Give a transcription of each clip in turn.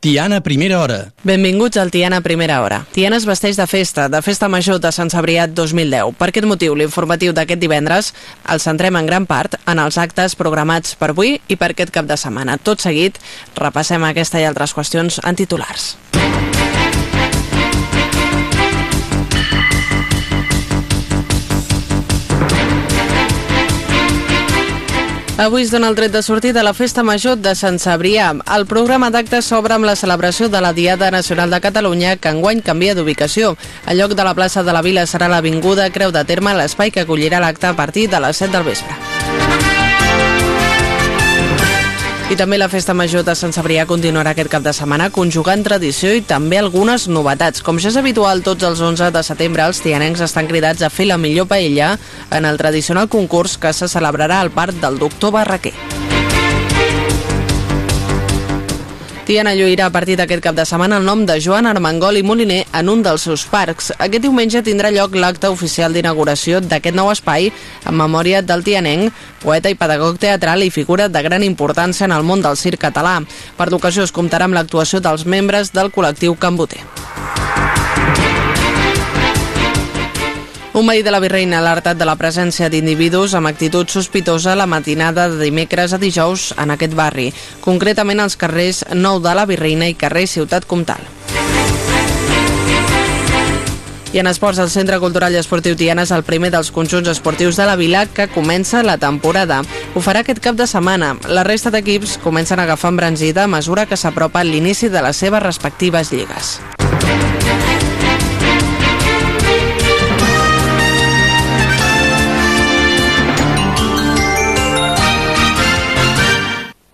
Tiana Primera Hora. Benvinguts al Tiana Primera Hora. Tiana es vesteix de festa, de festa major de Sant Cebrià 2010. Per aquest motiu, l'informatiu d'aquest divendres el centrem en gran part en els actes programats per avui i per aquest cap de setmana. Tot seguit, repassem aquesta i altres qüestions en titulars. Avui es dona el tret de sortida a la Festa Major de Sant Cebrià. El programa d'actes s'obre amb la celebració de la Diada Nacional de Catalunya, que enguany canvia d'ubicació. En lloc de la plaça de la Vila serà l'Avinguda Creu de Terme, l'espai que acollirà l'acte a partir de les 7 del vespre. I també la Festa Major de Sant Cebrià continuarà aquest cap de setmana conjugant tradició i també algunes novetats. Com ja és habitual, tots els 11 de setembre els tianencs estan cridats a fer la millor paella en el tradicional concurs que se celebrarà al Parc del Doctor Barraquer. Tiana lluirà a partir d'aquest cap de setmana el nom de Joan Armengol i Moliner en un dels seus parcs. Aquest diumenge tindrà lloc l'acte oficial d'inauguració d'aquest nou espai en memòria del tianenc, poeta i pedagog teatral i figura de gran importància en el món del circ català. Per l'ocasió es comptarà amb l'actuació dels membres del col·lectiu Camboter. Un veí de la Virreina ha alertat de la presència d'individus amb actitud sospitosa la matinada de dimecres a dijous en aquest barri, concretament als carrers Nou de la Virreina i carrer Ciutat Comtal. I en esports, el Centre Cultural i Esportiu Tiana és el primer dels conjunts esportius de la vila que comença la temporada. Ho farà aquest cap de setmana. La resta d'equips comencen a agafar embranzida a mesura que s'apropa l'inici de les seves respectives lligues.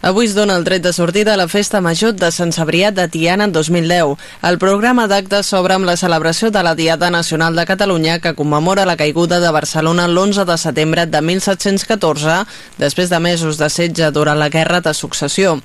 Avui es dona el tret de sortida a la Festa Major de Sant Cebrià de Tiana 2010. El programa d'actes s'obre amb la celebració de la Diada Nacional de Catalunya que commemora la caiguda de Barcelona l'11 de setembre de 1714, després de mesos de setge durant la Guerra de Successió.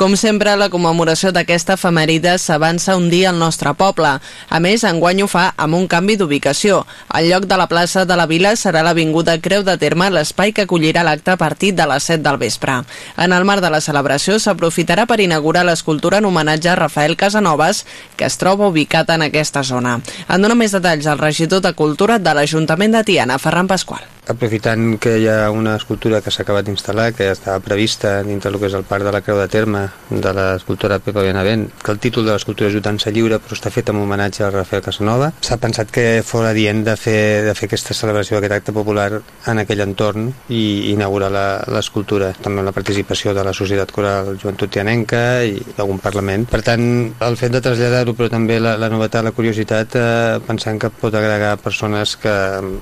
Com sempre, la commemoració d'aquesta efemèride s'avança un dia al nostre poble. A més, enguany ho fa amb un canvi d'ubicació. El lloc de la plaça de la Vila serà l'Avinguda Creu de Terme, l'espai que acollirà l'acte a partir de les 7 del vespre. En el marc de la celebració s'aprofitarà per inaugurar l'escultura en homenatge a Rafael Casanovas, que es troba ubicat en aquesta zona. En dona més detalls el regidor de Cultura de l'Ajuntament de Tiana, Ferran Pasqual aprofitant que hi ha una escultura que s'ha acabat d'instal·lar, que estava prevista dintre del que és el Parc de la Creu de Terme de l'escultora Pepa Benavent, que el títol de l'escultura és Jutança Lliure, però està fet en homenatge a Rafael Casanova. S'ha pensat que fora dient de fer, de fer aquesta celebració, aquest acte popular en aquell entorn i inaugurar l'escultura, també amb la participació de la Societat Coral Joventut Tianenca i d'algun Parlament. Per tant, el fet de traslladar-ho, però també la, la novetat, la curiositat, eh, pensant que pot agregar persones que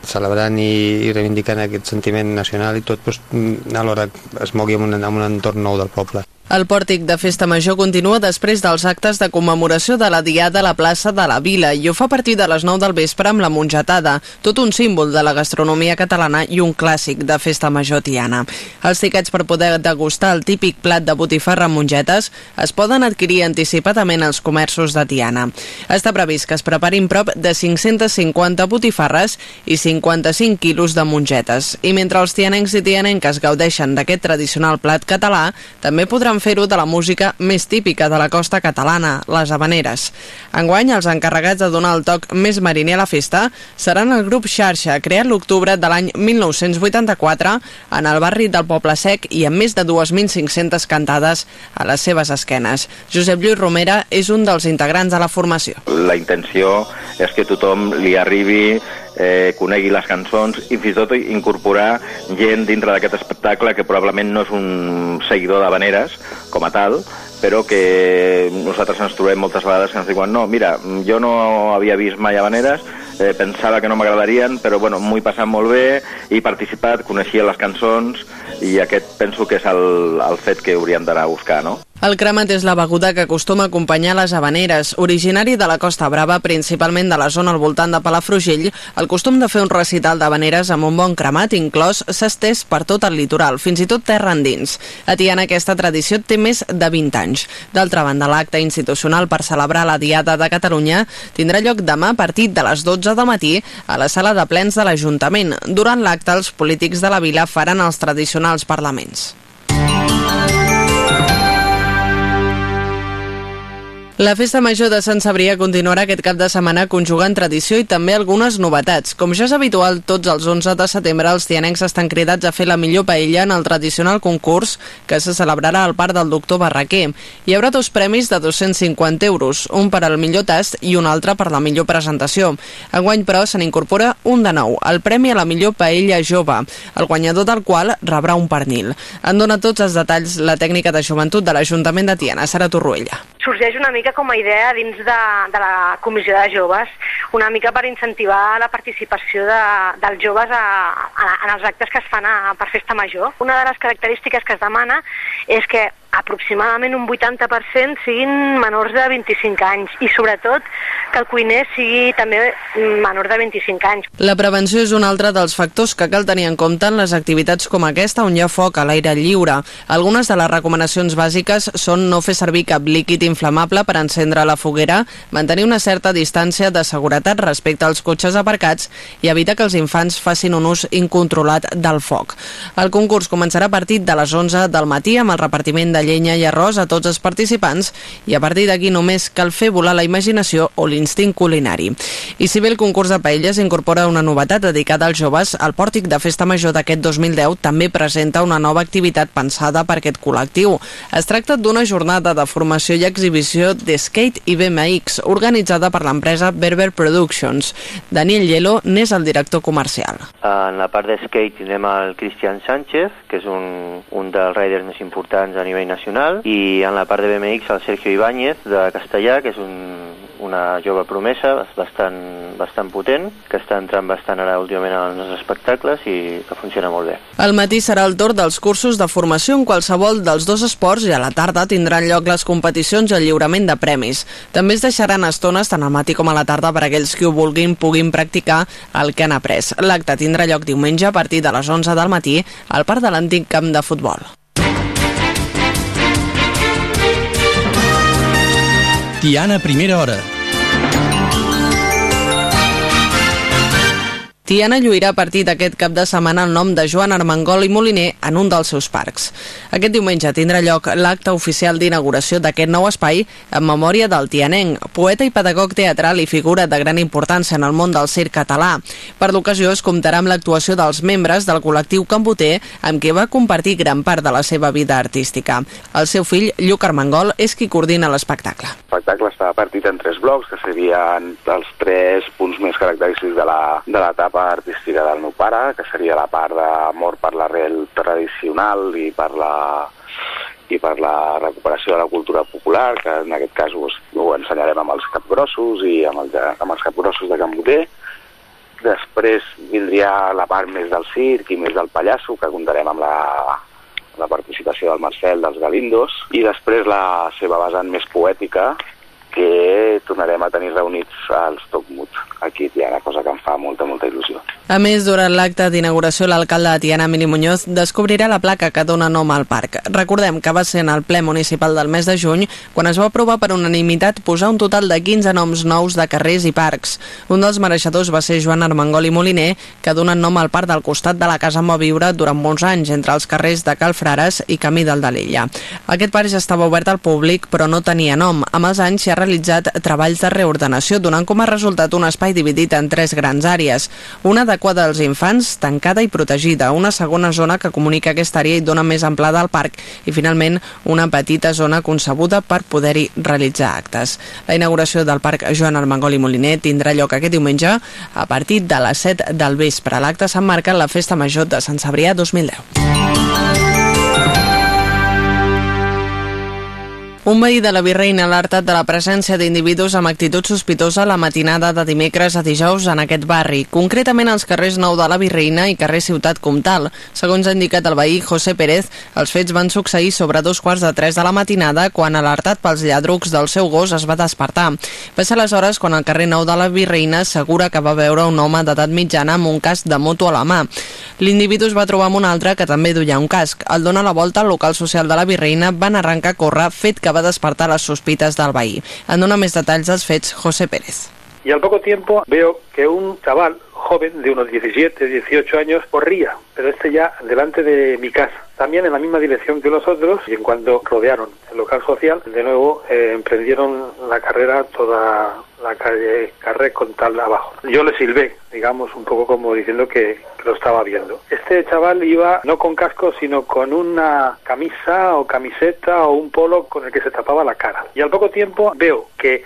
celebrant i, i reivindicant aquest sentiment nacional i tot doncs, alhora es mogui en un, en un entorn nou del poble. El pòrtic de Festa Major continua després dels actes de commemoració de la Diada a la plaça de la Vila i ho fa a partir de les 9 del vespre amb la mongetada, tot un símbol de la gastronomia catalana i un clàssic de Festa Major tiana. Els tiquets per poder degustar el típic plat de botifarra amb mongetes es poden adquirir anticipadament als comerços de Tiana. Està previst que es preparin prop de 550 botifarres i 55 quilos de mongetes. I mentre els tianencs i tianenques gaudeixen d'aquest tradicional plat català, també podran fer-ho de la música més típica de la costa catalana, les habaneres. Enguany, els encarregats de donar el toc més mariner a la festa seran el grup Xarxa, creat l'octubre de l'any 1984 en el barri del Poble Sec i amb més de 2.500 cantades a les seves esquenes. Josep Lluís Romera és un dels integrants de la formació. La intenció és que tothom li arribi eh, conegui les cançons i fins i tot incorporar gent dintre d'aquest espectacle que probablement no és un seguidor de Veneres com a tal, però que nosaltres ens trobem moltes vegades que ens diuen no, mira, jo no havia vist mai Veneres, eh, pensava que no m'agradarien, però bueno, m'ho he passat molt bé, he participat, coneixia les cançons i aquest penso que és el, el fet que hauríem d'anar a buscar, no? El cremat és la beguda que acostuma a acompanyar les habaneres. Originari de la Costa Brava, principalment de la zona al voltant de Palafrugell, el costum de fer un recital d'habaneres amb un bon cremat inclòs s'ha estès per tot el litoral, fins i tot terra endins. A Tiana aquesta tradició té més de 20 anys. D'altra banda, l'acte institucional per celebrar la Diada de Catalunya tindrà lloc demà a partir de les 12 del matí a la sala de plens de l'Ajuntament. Durant l'acte, els polítics de la vila faran els tradicionals parlaments. La festa major de Sant Sabrià continuarà aquest cap de setmana conjugant tradició i també algunes novetats. Com ja és habitual, tots els 11 de setembre els tianencs estan cridats a fer la millor paella en el tradicional concurs que se celebrarà al Parc del Doctor Barraquer. Hi haurà dos premis de 250 euros, un per al millor tast i un altre per la millor presentació. Enguany, però, se n'incorpora un de nou, el Premi a la millor paella jove, el guanyador del qual rebrà un pernil. En dona tots els detalls la tècnica de joventut de l'Ajuntament de Tiana, Sara Torruella. Sorgeix una mica com a idea dins de, de la comissió de joves, una mica per incentivar la participació de, dels joves a, a, en els actes que es fan a, per festa major. Una de les característiques que es demana és que aproximadament un 80% siguin menors de 25 anys i sobretot que el cuiner sigui també menor de 25 anys. La prevenció és un altre dels factors que cal tenir en compte en les activitats com aquesta on hi ha foc a l'aire lliure. Algunes de les recomanacions bàsiques són no fer servir cap líquid inflamable per encendre la foguera, mantenir una certa distància de seguretat respecte als cotxes aparcats i evitar que els infants facin un ús incontrolat del foc. El concurs començarà a partir de les 11 del matí amb el repartiment de llenya i arròs a tots els participants i a partir d'aquí només cal fer volar la imaginació o l'instint culinari. I si bé el concurs de paelles incorpora una novetat dedicada als joves, el pòrtic de Festa Major d'aquest 2010 també presenta una nova activitat pensada per aquest col·lectiu. Es tracta d'una jornada de formació i exhibició de skate i BMX organitzada per l'empresa Berber Productions. Daniel Hielo n'és el director comercial. En la part de skate tindrem el Cristian Sánchez, que és un, un dels riders més importants a nivell nacional i en la part de BMX el Sergio Ibáñez de Castellà, que és un, una jove promesa bastant, bastant potent, que està entrant bastant ara últimament als espectacles i que funciona molt bé. Al matí serà el torn dels cursos de formació en qualsevol dels dos esports i a la tarda tindran lloc les competicions i el lliurament de premis. També es deixaran estones tant al matí com a la tarda per a aquells que ho vulguin puguin practicar el que han après. L'acte tindrà lloc diumenge a partir de les 11 del matí al parc de l'antic camp de futbol. Tiana, primera hora. Tiana lluirà a partir d'aquest cap de setmana el nom de Joan Armengol i Moliner en un dels seus parcs. Aquest diumenge tindrà lloc l'acte oficial d'inauguració d'aquest nou espai en memòria del tianenc, poeta i pedagog teatral i figura de gran importància en el món del circ català. Per l'ocasió es comptarà amb l'actuació dels membres del col·lectiu Camboter amb qui va compartir gran part de la seva vida artística. El seu fill, Lluc Armengol, és qui coordina l'espectacle. L'espectacle està partit en tres blocs, que serien els tres punts més característics de l'etapa artística del meu pare, que seria la part d'amor per l'arrel tradicional i per la i per la recuperació de la cultura popular, que en aquest cas ho, ho ensenyarem amb els capgrossos i amb, el, amb els capgrossos de Can Boter. Després vindria la part més del circ i més del pallasso, que comptarem amb la, la participació del Marcel, dels Galindos, i després la seva vessant més poètica, que tornarem a tenir reunits als Tocmut aquí a Tiana, cosa que em fa molta, molta il·lusió. A més, durant l'acte d'inauguració, l'alcalde de Tiana, Mili Muñoz, descobrirà la placa que dona nom al parc. Recordem que va ser en el ple municipal del mes de juny quan es va aprovar per unanimitat posar un total de 15 noms nous de carrers i parcs. Un dels mereixedors va ser Joan Armengol i Moliner, que donen nom al parc del costat de la Casa on va viure durant molts anys, entre els carrers de Cal Frares i Camí del Dalella. Aquest parc ja estava obert al públic, però no tenia nom. Amb els anys s'hi ha realitzat treballs de reordenació, donant com a resultat un espai dividit en tres grans àrees. Una adequada als infants, tancada i protegida, una segona zona que comunica aquesta àrea i dona més amplada al parc i finalment una petita zona concebuda per poder-hi realitzar actes. La inauguració del parc Joan Armengol i Moliner tindrà lloc aquest diumenge a partir de les 7 del vespre. L'acte s'emmarca en la Festa Major de Sant Cebrià 2010. Un veí de la Virreina ha alertat de la presència d'individus amb actitud sospitosa la matinada de dimecres a dijous en aquest barri, concretament als carrers Nou de la Virreina i carrer Ciutat Comtal. Segons ha indicat el veí José Pérez, els fets van succeir sobre dos quarts de tres de la matinada quan, alertat pels lladrucs del seu gos, es va despertar. Va ser aleshores quan al carrer Nou de la Virreina assegura que va veure un home d'edat mitjana amb un casc de moto a la mà. L'individu es va trobar amb un altre que també duia un casc. Al donar la volta al local social de la Virreina van arrencar a córrer, fet que va despertar les sospites del veí. En dona més detalls dels fets José Pérez. Y al poco tiempo veo que un chaval joven de unos 17, 18 años corría, pero este ya delante de mi casa. También en la misma dirección que los otros y en cuanto rodearon el local social, de nuevo eh, emprendieron la carrera toda la calle Carré con tal abajo. Yo le silbé, digamos, un poco como diciendo que, lo estaba viendo. Este chaval iba no con casco, sino con una camisa o camiseta o un polo con el que se tapaba la cara. Y al poco tiempo veo que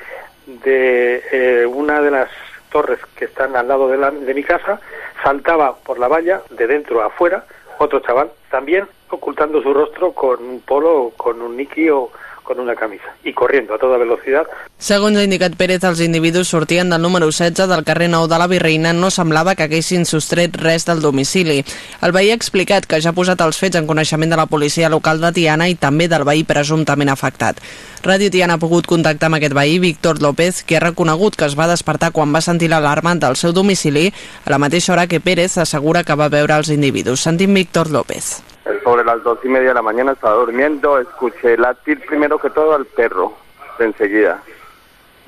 de eh, una de las torres que están al lado de, la, de mi casa saltaba por la valla de dentro a afuera otro chaval, también ocultando su rostro con un polo, con un niqui o con una camisa i corriendo a toda velocidad. Segons ha indicat Pérez, els individus sortien del número 16 del carrer Nou de la Virreina no semblava que haguessin sostret res del domicili. El veí ha explicat que ja ha posat els fets en coneixement de la policia local de Tiana i també del veí presumptament afectat. Ràdio Tiana ha pogut contactar amb aquest veí, Víctor López, que ha reconegut que es va despertar quan va sentir l'alarma del seu domicili a la mateixa hora que Pérez assegura que va veure els individus. Sentim Víctor López. Sobre las dos y media de la mañana estaba durmiendo, escuché latir primero que todo al perro, de enseguida.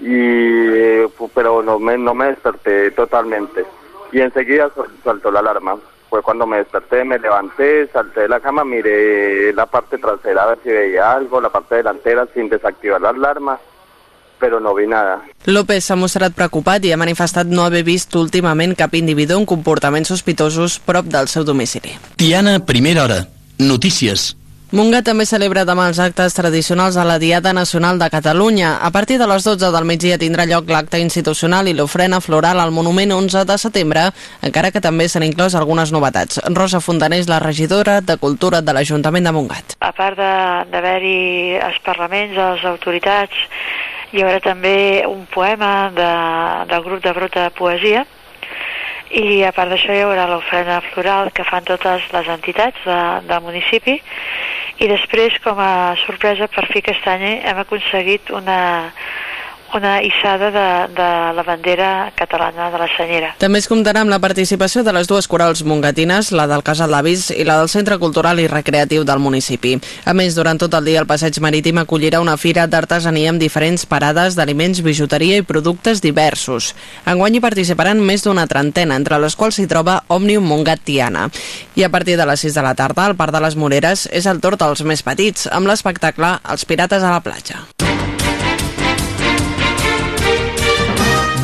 Y, pero no me, no me desperté totalmente. Y enseguida saltó la alarma. Fue cuando me desperté, me levanté, salté de la cama, miré la parte trasera a ver si veía algo, la parte delantera sin desactivar la alarma, però no vi nada. López s'ha mostrat preocupat i ha manifestat no haver vist últimament cap individu amb comportaments sospitosos prop del seu domicili. Tiana, primera hora. Notícies. Montgat també celebra demà els actes tradicionals de la Diada Nacional de Catalunya. A partir de les 12 del migdia tindrà lloc l'acte institucional i l'ofrena floral al Monument 11 de setembre, encara que també s'han inclòs algunes novetats. Rosa Fontanés, la regidora de Cultura de l'Ajuntament de Montgat. A part d'haver-hi els parlaments, les autoritats, hi haurà també un poema de, del grup de Brota de Poesia, i a part d'això hi haurà l'ofrena floral que fan totes les entitats de, del municipi. I després com a sorpresa per fi aquest any hem aconseguit una, una hissada de, de la bandera catalana de la Senyera. També es comptarà amb la participació de les dues corals mongatines, la del Casal d'Avis i la del Centre Cultural i Recreatiu del municipi. A més, durant tot el dia el passeig marítim acollirà una fira d'artesania amb diferents parades d'aliments, bijuteria i productes diversos. Enguany hi participaran més d'una trentena, entre les quals s'hi troba Òmnium Montgat Tiana. I a partir de les 6 de la tarda, al Parc de les Moreres és el torn dels més petits, amb l'espectacle Els Pirates a la platja.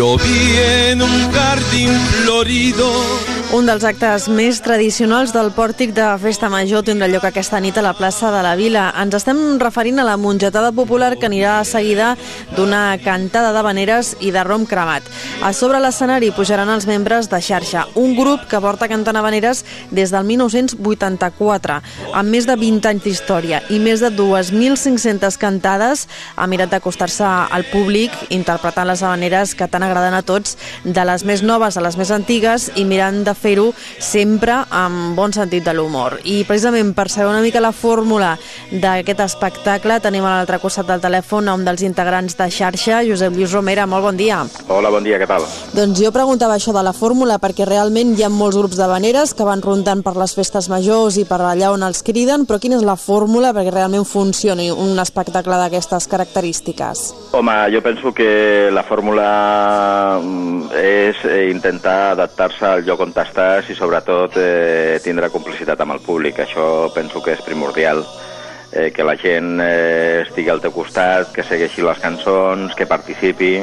Yo vi en un jardín florido Un dels actes més tradicionals del pòrtic de Festa Major tindrà lloc aquesta nit a la plaça de la Vila. Ens estem referint a la mongetada popular que anirà seguida d'una cantada de veneres i de rom cremat. A sobre l'escenari pujaran els membres de xarxa, un grup que porta cantant veneres des del 1984, amb més de 20 anys d'història i més de 2.500 cantades, ha mirat d'acostar-se al públic interpretant les habaneres que tant agraden a tots, de les més noves a les més antigues i mirant de fer-ho sempre amb bon sentit de l'humor. I precisament per saber una mica la fórmula d'aquest espectacle tenim a l'altre costat del telèfon un dels integrants de xarxa, Josep Lluís Romera. Molt bon dia. Hola, bon dia, què tal? Doncs jo preguntava això de la fórmula perquè realment hi ha molts grups de veneres que van rondant per les festes majors i per allà on els criden, però quina és la fórmula perquè realment funcioni un espectacle d'aquestes característiques? Home, jo penso que la fórmula mm, és eh, intentar adaptar-se al lloc on estàs i sobretot eh, tindre complicitat amb el públic. Això penso que és primordial eh, que la gent eh, estigui al teu costat, que segueixi les cançons, que participi.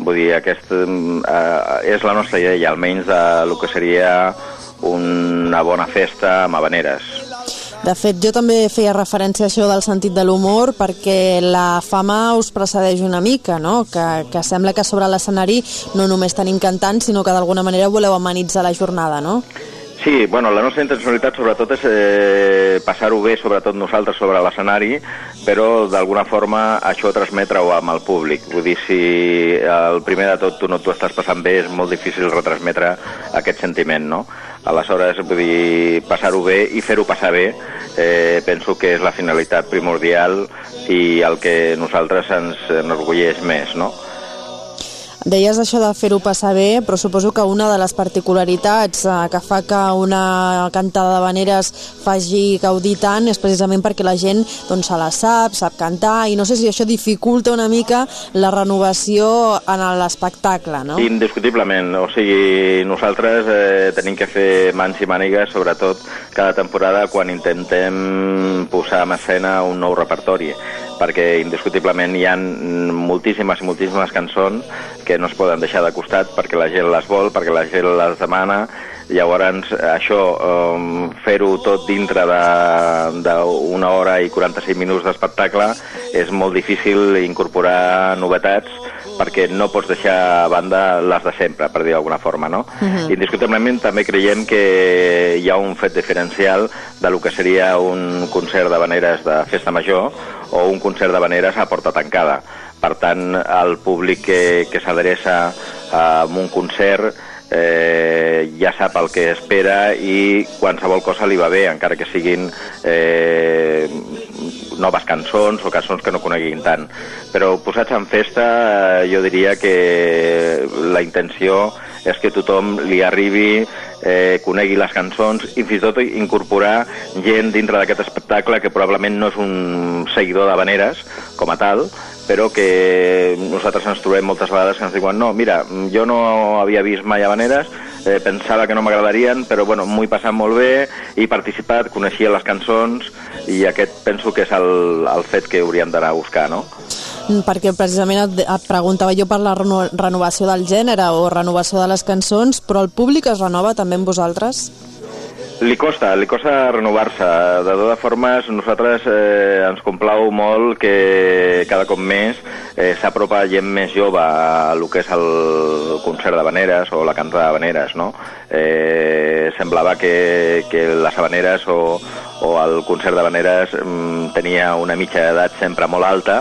Vull dir, aquest eh, és la nostra idea, almenys de lo que seria una bona festa amb habaneres. De fet, jo també feia referència a això del sentit de l'humor perquè la fama us precedeix una mica, no? Que, que sembla que sobre l'escenari no només tenim cantants, sinó que d'alguna manera voleu amenitzar la jornada, no? Sí, bueno, la nostra intencionalitat sobretot és eh, passar-ho bé, sobretot nosaltres, sobre l'escenari, però d'alguna forma això transmetre-ho amb el públic. Vull dir, si el primer de tot tu no t'ho estàs passant bé, és molt difícil retransmetre aquest sentiment, no? Aleshores, vull dir, passar-ho bé i fer-ho passar bé eh, penso que és la finalitat primordial i el que nosaltres ens enorgulleix més, no? Deies això de fer-ho passar bé, però suposo que una de les particularitats eh, que fa que una cantada de veneres faci gaudir tant és precisament perquè la gent doncs, se la sap, sap cantar, i no sé si això dificulta una mica la renovació en l'espectacle, no? Indiscutiblement, o sigui, nosaltres eh, tenim que fer mans i mànigues, sobretot cada temporada quan intentem posar en escena un nou repertori perquè indiscutiblement hi ha moltíssimes i moltíssimes cançons que no es poden deixar de costat perquè la gent les vol, perquè la gent les demana, llavors això, um, fer-ho tot dintre d'una hora i 45 minuts d'espectacle és molt difícil incorporar novetats perquè no pots deixar a banda les de sempre, per dir d'alguna forma, no? Uh -huh. Indiscutiblement també creiem que hi ha un fet diferencial de lo que seria un concert de veneres de festa major o un concert de veneres a porta tancada. Per tant, el públic que, que s'adreça a un concert eh, ja sap el que espera i qualsevol cosa li va bé, encara que siguin eh, noves cançons o cançons que no coneguin tant. Però posats en festa eh, jo diria que la intenció és que tothom li arribi, eh, conegui les cançons i fins i tot incorporar gent dintre d'aquest espectacle que probablement no és un seguidor de Veneres com a tal, però que nosaltres ens trobem moltes vegades que ens diuen no, mira, jo no havia vist mai Habaneres, eh, pensava que no m'agradarien, però bueno, m'ho he passat molt bé, he participat, coneixia les cançons i aquest penso que és el, el fet que hauríem d'anar a buscar, no? perquè precisament et, et preguntava jo per la reno renovació del gènere o renovació de les cançons, però el públic es renova també amb vosaltres? Li costa, li costa renovar-se. De totes formes, nosaltres eh, ens complau molt que cada cop més eh, s'apropa gent més jove a el que és el concert de Veneres o la cantada de Veneres, no? Eh, semblava que, que les Veneres o, o el concert de Veneres mm, tenia una mitja d'edat sempre molt alta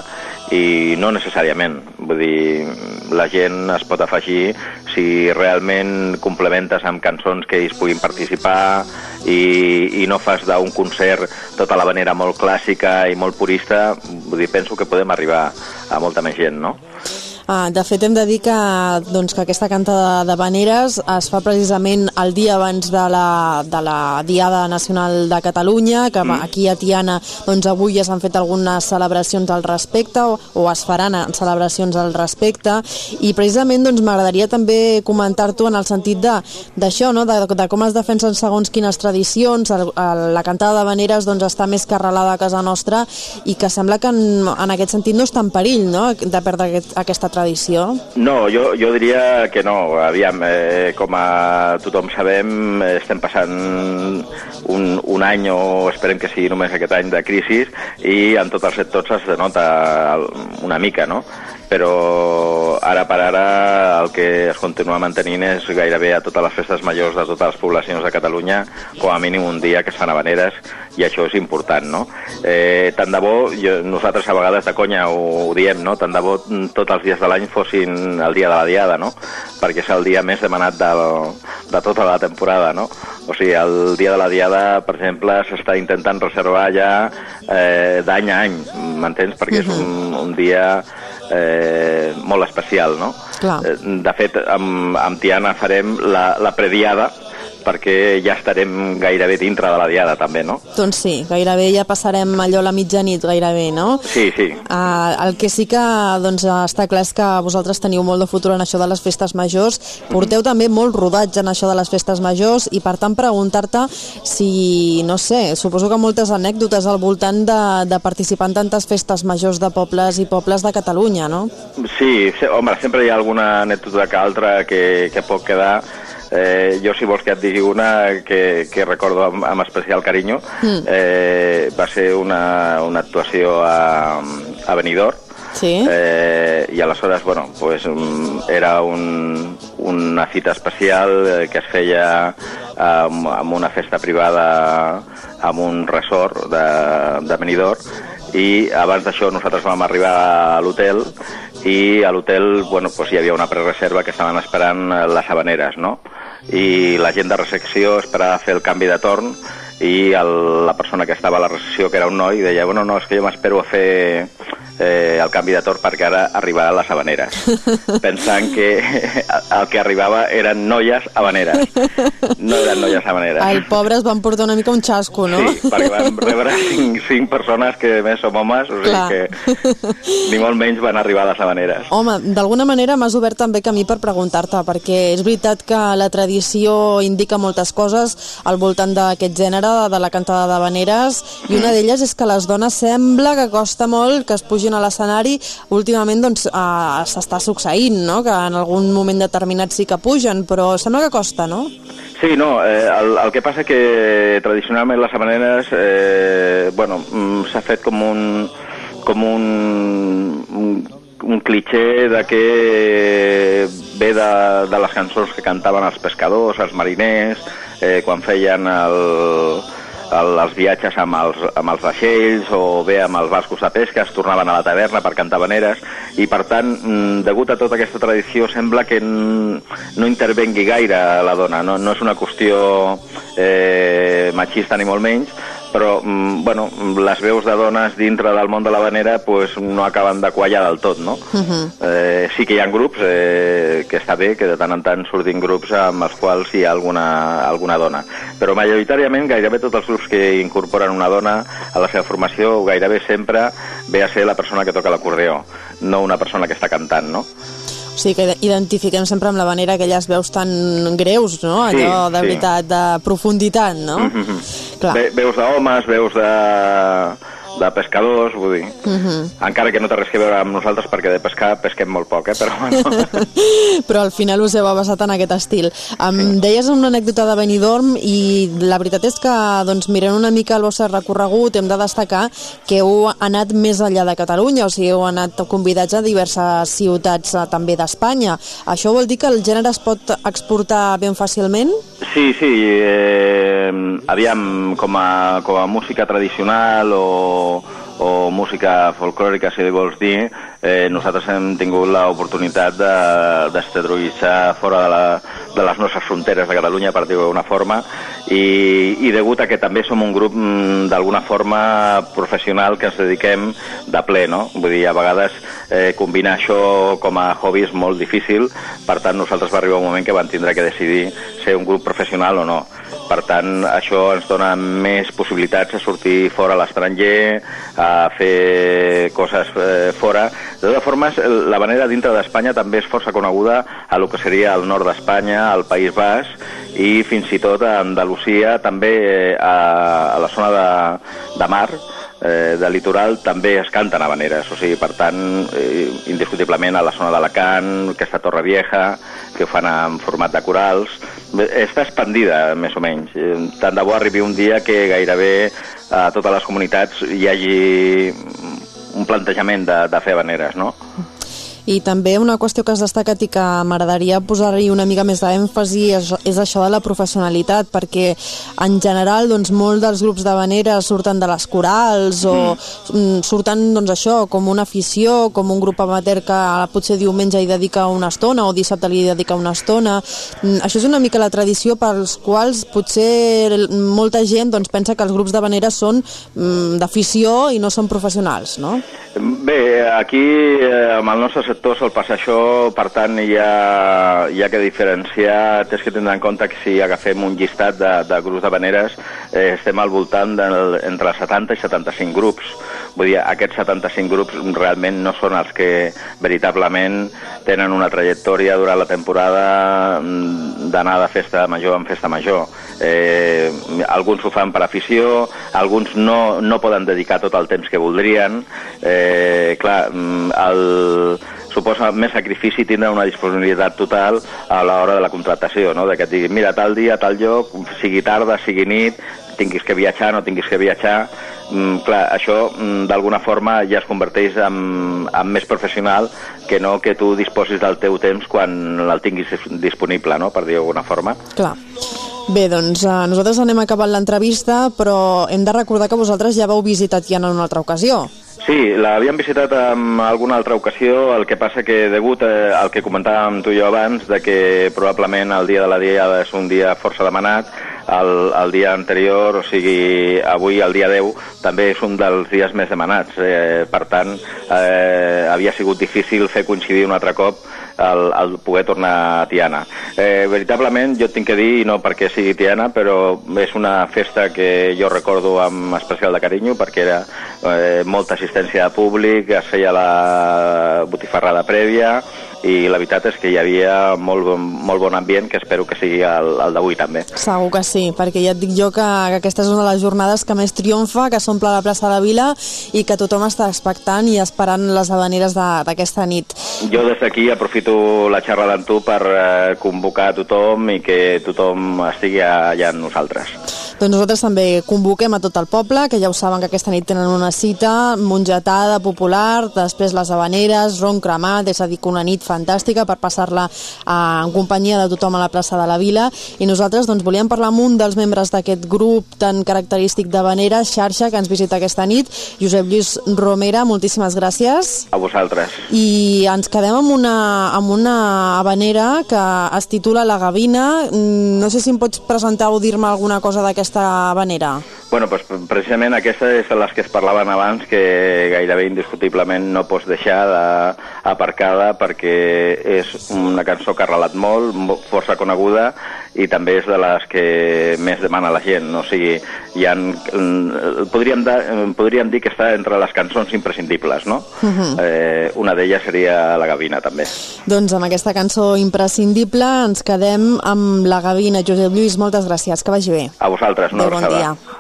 i no necessàriament. Vull dir, la gent es pot afegir si realment complementes amb cançons que ells puguin participar i, i no fas d'un concert tota la manera molt clàssica i molt purista, vull dir, penso que podem arribar a molta més gent, no? Ah, de fet, hem de dir que, doncs, que aquesta cantada de Vaneres es fa precisament el dia abans de la, de la Diada Nacional de Catalunya, que mm. aquí a Tiana doncs, avui ja s'han fet algunes celebracions al respecte, o, o es faran celebracions al respecte, i precisament doncs, m'agradaria també comentar-t'ho en el sentit d'això, no? de, de com es defensen segons quines tradicions, el, el, la cantada de Vaneres doncs, està més que arrelada a casa nostra i que sembla que en, en aquest sentit no està en perill no? de perdre aquest, aquesta tradició tradició? No, jo, jo diria que no. Aviam, eh, com a tothom sabem, estem passant un, un any, o esperem que sigui només aquest any, de crisi, i en tots els sectors es denota una mica, no? Però ara per ara el que es continua mantenint és gairebé a totes les festes majors de totes les poblacions de Catalunya com a mínim un dia que es fan habaneres i això és important, no? Eh, tant de bo, jo, nosaltres a vegades de conya ho, ho diem, no? Tant de bo tots els dies de l'any fossin el dia de la diada, no? Perquè és el dia més demanat del, de tota la temporada, no? O sigui, el dia de la diada, per exemple, s'està intentant reservar ja eh, d'any a any, m'entens? Perquè és un, un dia eh, molt especial, no? Clar. Eh, de fet, amb, amb Tiana farem la, la prediada, perquè ja estarem gairebé dintre de la diada també, no? Doncs sí, gairebé ja passarem allò a la mitjanit gairebé, no? Sí, sí. Uh, el que sí que doncs, està clar és que vosaltres teniu molt de futur en això de les festes majors, porteu mm -hmm. també molt rodatge en això de les festes majors i per tant preguntar-te si, no sé, suposo que moltes anècdotes al voltant de, de participar en tantes festes majors de pobles i pobles de Catalunya, no? Sí, home, sempre hi ha alguna anècdota que altra que, que pot quedar Eh, jo, si vols que et digui una que, que recordo amb, amb especial carinyo, mm. eh, va ser una, una actuació a, a Benidorm, Sí. Eh, I aleshores, bueno, pues, mm, era un, una cita especial eh, que es feia amb, amb una festa privada amb un resort de, de Benidorm i abans d'això nosaltres vam arribar a l'hotel i a l'hotel bueno, pues, hi havia una prereserva que estaven esperant les habaneres, no? I la gent de recepció esperava fer el canvi de torn i el, la persona que estava a la recepció, que era un noi, deia, bueno, no, és que jo m'espero a fer eh, el canvi de torn perquè ara arribarà les habaneres. Pensant que el que arribava eren noies habaneres. No eren noies habaneres. El pobre es van portar una mica un xasco, no? Sí, perquè van rebre cinc, cinc persones que més som homes, o sigui Clar. que ni molt menys van arribar a les habaneres. Home, d'alguna manera m'has obert també camí per preguntar-te, perquè és veritat que la tradició indica moltes coses al voltant d'aquest gènere, de la cantada d'habaneres, i una d'elles és que les dones sembla que costa molt que es pugin a l'escenari. Últimament doncs, eh, s'està succeint, no?, que en algun moment determinat sí que pugen, però sembla que costa, no? Sí, no, eh, el, el que passa que tradicionalment les habaneres, eh, bueno, mm, s'ha fet com un, com un, un, un cliché de que ve de, de les cançons que cantaven els pescadors, els mariners, eh, quan feien el, els viatges amb els, amb els vaixells o bé amb els bascos de pesca, es tornaven a la taverna per cantar veneres i per tant, mm, degut a tota aquesta tradició sembla que no intervengui gaire la dona, no, no és una qüestió eh, machista ni molt menys, però mm, bueno, les veus de dones dintre del món de la vanera pues, no acaben de quallar del tot, no? Eh, sí que hi ha grups, eh, que està bé, que de tant en tant surtin grups amb els quals hi ha alguna, alguna dona. Però majoritàriament gairebé tots els grups que incorporen una dona a la seva formació, gairebé sempre ve a ser la persona que toca l'acordeó, no una persona que està cantant, no? O sigui que identifiquem sempre amb la vanera aquelles veus tan greus, no? Sí, Allò de sí. veritat, de profunditat, no? Mhm. Clar. Ve, veus d'homes, veus de, de pescadors, vull dir... Mhm. Encara que no té res que veure amb nosaltres, perquè de pescar pesquem molt poc, eh? però bueno... Però al final us heu basat en aquest estil. Em deies una anècdota de Benidorm i la veritat és que, doncs, mirant una mica el vostre recorregut, hem de destacar que heu anat més enllà de Catalunya, o sigui, heu anat convidats a diverses ciutats eh, també d'Espanya. Això vol dir que el gènere es pot exportar ben fàcilment? Sí, sí, eh, aviam, com a, com a música tradicional o, o música folclòrica, si vols dir, eh, nosaltres hem tingut l'oportunitat de- d'exterioritzar fora de, la, de les nostres fronteres de Catalunya, per dir-ho d'una forma, i, i degut a que també som un grup mm, d'alguna forma professional que ens dediquem de ple, no? Vull dir, a vegades eh, combinar això com a hobby és molt difícil, per tant nosaltres va arribar un moment que vam tindre que decidir ser un grup professional o no. Per tant, això ens dona més possibilitats a sortir fora a l'estranger, a fer coses eh, fora. De totes formes, la manera dintre d'Espanya també és força coneguda a lo que seria el nord d'Espanya, al País Basc i fins i tot a Andalusia, també eh, a, a la zona de, de mar, eh, de litoral també es canten habaneres, o sigui, per tant, eh, indiscutiblement a la zona d'Alacant, aquesta Torre Vieja, que ho fan en format de corals, està expandida, més o menys. Eh, Tant de bo arribi un dia que gairebé a totes les comunitats hi hagi un plantejament de, de fer habaneres, no? I també una qüestió que has destacat i que m'agradaria posar-hi una mica més d'èmfasi és, és això de la professionalitat, perquè en general doncs, molts dels grups de vanera surten de les corals o mm. surten doncs, això com una afició, com un grup amateur que potser diumenge hi dedica una estona o dissabte li dedica una estona. Mm, Això és una mica la tradició pels quals potser molta gent doncs, pensa que els grups de vanera són mm, d'afició i no són professionals, no? Bé, aquí eh, amb el nostre sector sol passar això, per tant hi ha, hi ha que diferenciar, tens que tindre en compte que si agafem un llistat de, de grups de veneres, eh, estem al voltant del, entre 70 i 75 grups. Vull dir, aquests 75 grups realment no són els que veritablement tenen una trajectòria durant la temporada mm, d'anar de festa major en festa major. Eh, alguns ho fan per afició, alguns no, no poden dedicar tot el temps que voldrien. Eh, clar, mm, el, suposa més sacrifici tindre una disponibilitat total a l'hora de la contractació, no? de que et diguin, mira, tal dia, tal lloc, sigui tarda, sigui nit, tinguis que viatjar, no tinguis que viatjar, mm, clar, això mm, d'alguna forma ja es converteix en, en més professional que no que tu disposis del teu temps quan el tinguis disponible, no? per dir-ho d'alguna forma. Clar. Bé, doncs eh, nosaltres anem acabant l'entrevista, però hem de recordar que vosaltres ja vau visitar Tiana en una altra ocasió. Sí, l'havíem visitat en alguna altra ocasió, el que passa que degut eh, al que comentàvem tu i jo abans, de que probablement el dia de la diada és un dia força demanat, el, el dia anterior, o sigui, avui, el dia 10, també és un dels dies més demanats. Eh, per tant, eh, havia sigut difícil fer coincidir un altre cop el, el poder tornar a Tiana. Eh, veritablement, jo tinc que dir, no perquè sigui Tiana, però és una festa que jo recordo amb especial de carinyo, perquè era eh, molta assistència de públic, es feia la botifarrada prèvia, i la veritat és que hi havia molt, bon- molt bon ambient que espero que sigui el, el d'avui també. Segur que sí, perquè ja et dic jo que, que aquesta és una de les jornades que més triomfa, que s'omple la plaça de Vila i que tothom està expectant i esperant les habaneres de- d'aquesta nit. Jo des d'aquí aprofito la xerrada amb tu per eh, convocar a tothom i que tothom estigui allà amb nosaltres. Doncs nosaltres també convoquem a tot el poble, que ja ho saben que aquesta nit tenen una cita, mongetada popular, després les habaneres, ron cremat, és a dir, que una nit fantàstica per passar-la eh, en companyia de tothom a la plaça de la Vila. I nosaltres doncs, volíem parlar amb un dels membres d'aquest grup tan característic d'habanera, xarxa, que ens visita aquesta nit, Josep Lluís Romera, moltíssimes gràcies. A vosaltres. I ens quedem amb una, amb una habanera que es titula La Gavina. Mm, No sé si em pots presentar o dir-me alguna cosa d'aquesta habanera. Bueno, pues, precisament aquesta és de les que es parlaven abans, que gairebé indiscutiblement no pots deixar de, aparcada perquè és una cançó que ha relat molt, mo- força coneguda, i també és de les que més demana la gent. O sigui, hi ha, podríem, de, podríem dir que està entre les cançons imprescindibles, no? Mhm. Eh, una d'elles seria La Gavina, també. Doncs amb aquesta cançó imprescindible ens quedem amb la Gavina. Josep Lluís, moltes gràcies, que vagi bé. A vosaltres, una Adéu, bon abraçada.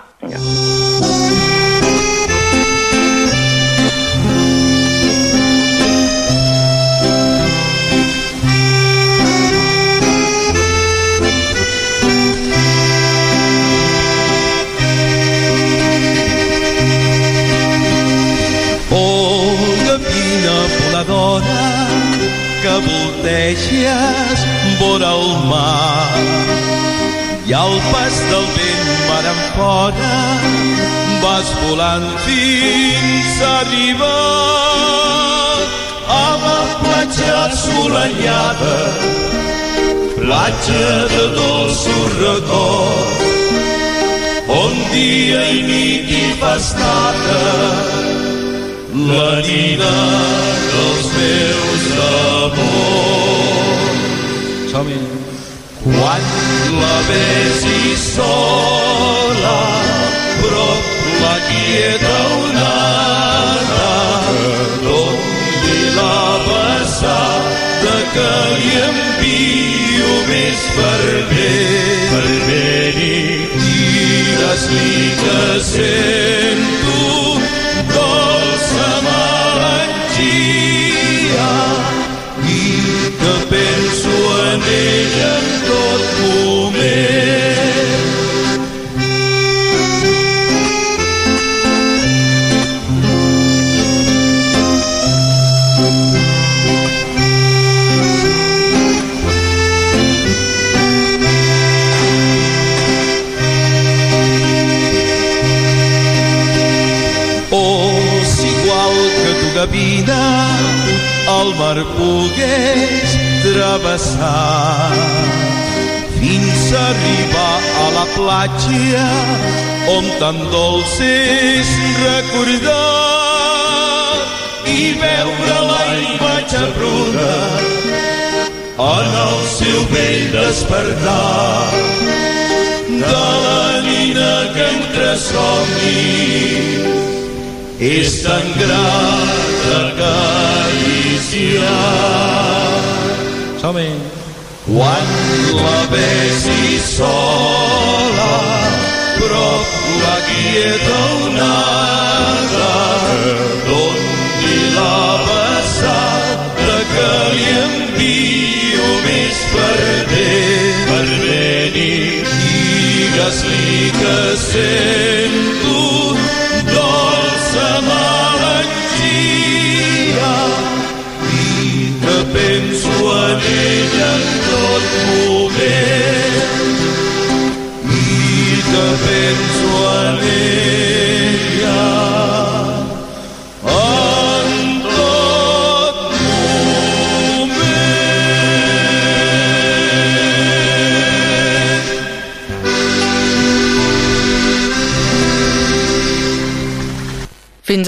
Voladora que volteges vora el mar. I al pas del vent mar en fora vas volant fins a arribar a la platja assolellada platja de dolços records on dia i nit hi fas nada la nina dels meus amors. Som-hi. Quan la besi sola, prop la quieta onada, doni-la passada que li envio més fervent. Fervent i digues-li que sento penso en ella en tot moment. Oh, si igual que tu gavina el mar pogués travessar fins a arribar a la platja on tan dolç és recordar i veure la imatge bruna en el seu vell despertar de la nina que entre somnis és tan grata acariciar. Som-hi. Quan la besi sola, prop la quieta onada, doni la passada que li envio més fervent. Fervent i digues-li que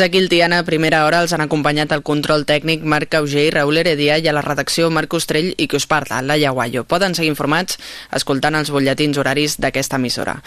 aquí el Tiana a primera hora. Els han acompanyat el control tècnic Marc Auger i Raül Heredia i a la redacció Marc Ostrell i que us parla, la Guayo. Poden seguir informats escoltant els butlletins horaris d'aquesta emissora.